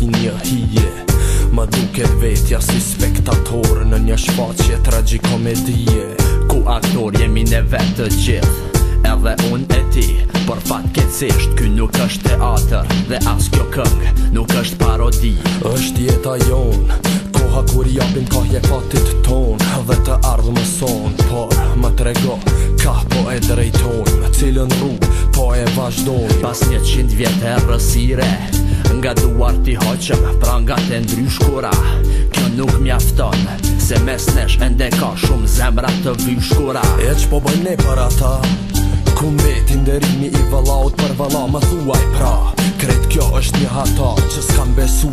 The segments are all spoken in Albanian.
hinja ti je Ma duke vetja si spektator Në një shfaqje tragi Ku aktor jemi ne vetë të gjith Edhe unë e ti Por fat kecisht Ky nuk është teater Dhe as kjo këngë Nuk është parodi është jeta jon Koha kur japin ka je fatit ton Dhe të ardhë më son Por më trego Ka po e drejtojmë Cilën rrug Po e vazhdojmë Pas një qind vjetë e rësire Nga duar ti hoqëm, pra nga të ndryshkura Kjo nuk mjafton, se mes nesh ende ka shumë zemra të vyshkura E që po bëjnë e për ata Ku mbeti ndërimi i vëllaut për vëlla më thuaj pra kretë kjo është një hata që s'kam besu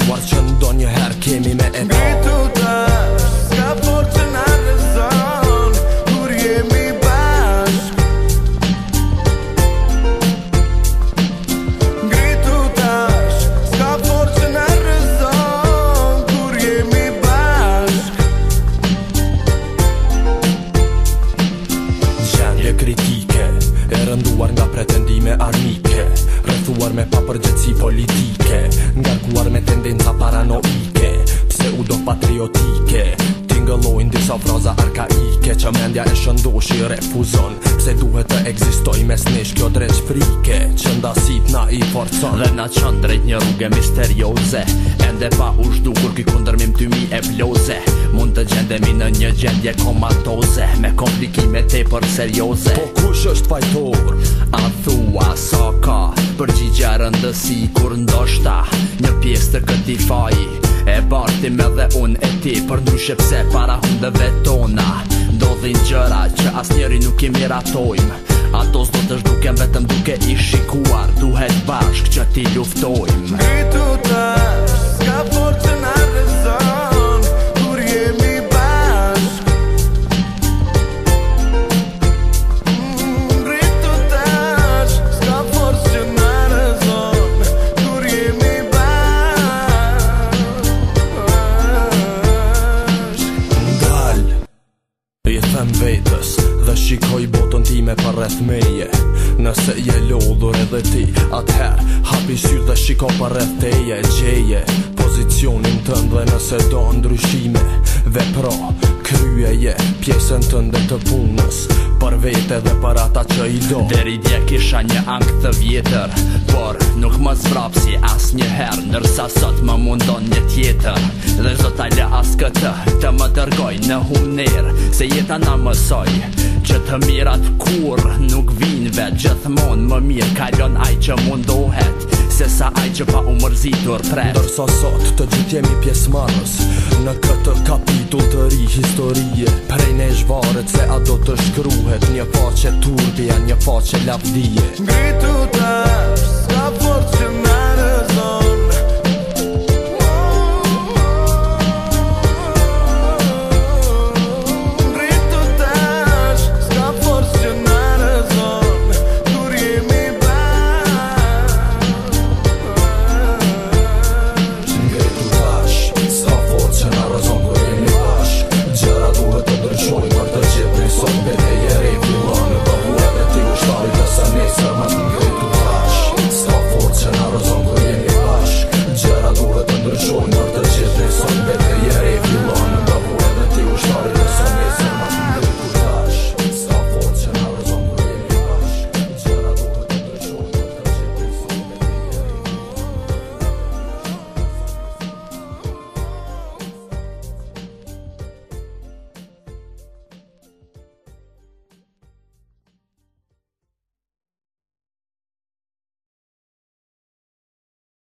pa përgjëtësi politike Ngarkuar me tendenza paranoike Pse u patriotike Tingëllojnë disa fraza arkaike Që mendja e shëndoshi refuzon Pse duhet të egzistoj mes nish kjo dreq frike Që ndasit na i forcon Dhe na qënë drejt një rrugë misterioze Ende pa u shdu kur ki kundërmim të mi e bloze Mund të gjendemi në një gjendje komatoze Me komplikime te për serioze Po kush është fajtor? përgjigja rëndësi Kur ndoshta një pjesë të këti faji E parti me dhe unë e ti Për në shepse para hundëve tona Do dhin gjëra që as njeri nuk i miratojmë Ato s'do të shduken vetëm duke i shikuar Duhet bashk që ti luftojmë Gritur them vetës Dhe shikoj botën ti me përreth meje Nëse je lodhur edhe ti Atëher hapi syrë dhe shikoj përreth teje Gjeje pozicionin të ndhe nëse do ndryshime Dhe pra kryje je Pjesën të ndër të punës Për vete dhe për ata që i do Deri dje kisha një angë të vjetër Por nuk më zvrapë si as një herë Nërsa sot më mundon një tjetër Dhe zot ajle as këtë Të më dërgoj në humner Se jeta na mësoj Që të mirat kur nuk vinë vetë Gjëthmonë më mirë Kajlon aj që mundohet se sa ai që pa umërzitur tret Ndër sot të gjithë jemi pjesë marës Në këtë kapitull të ri historie Prej ne zhvarët se a do të shkruhet Një faqe turbia, një faqe lafdije Ngritu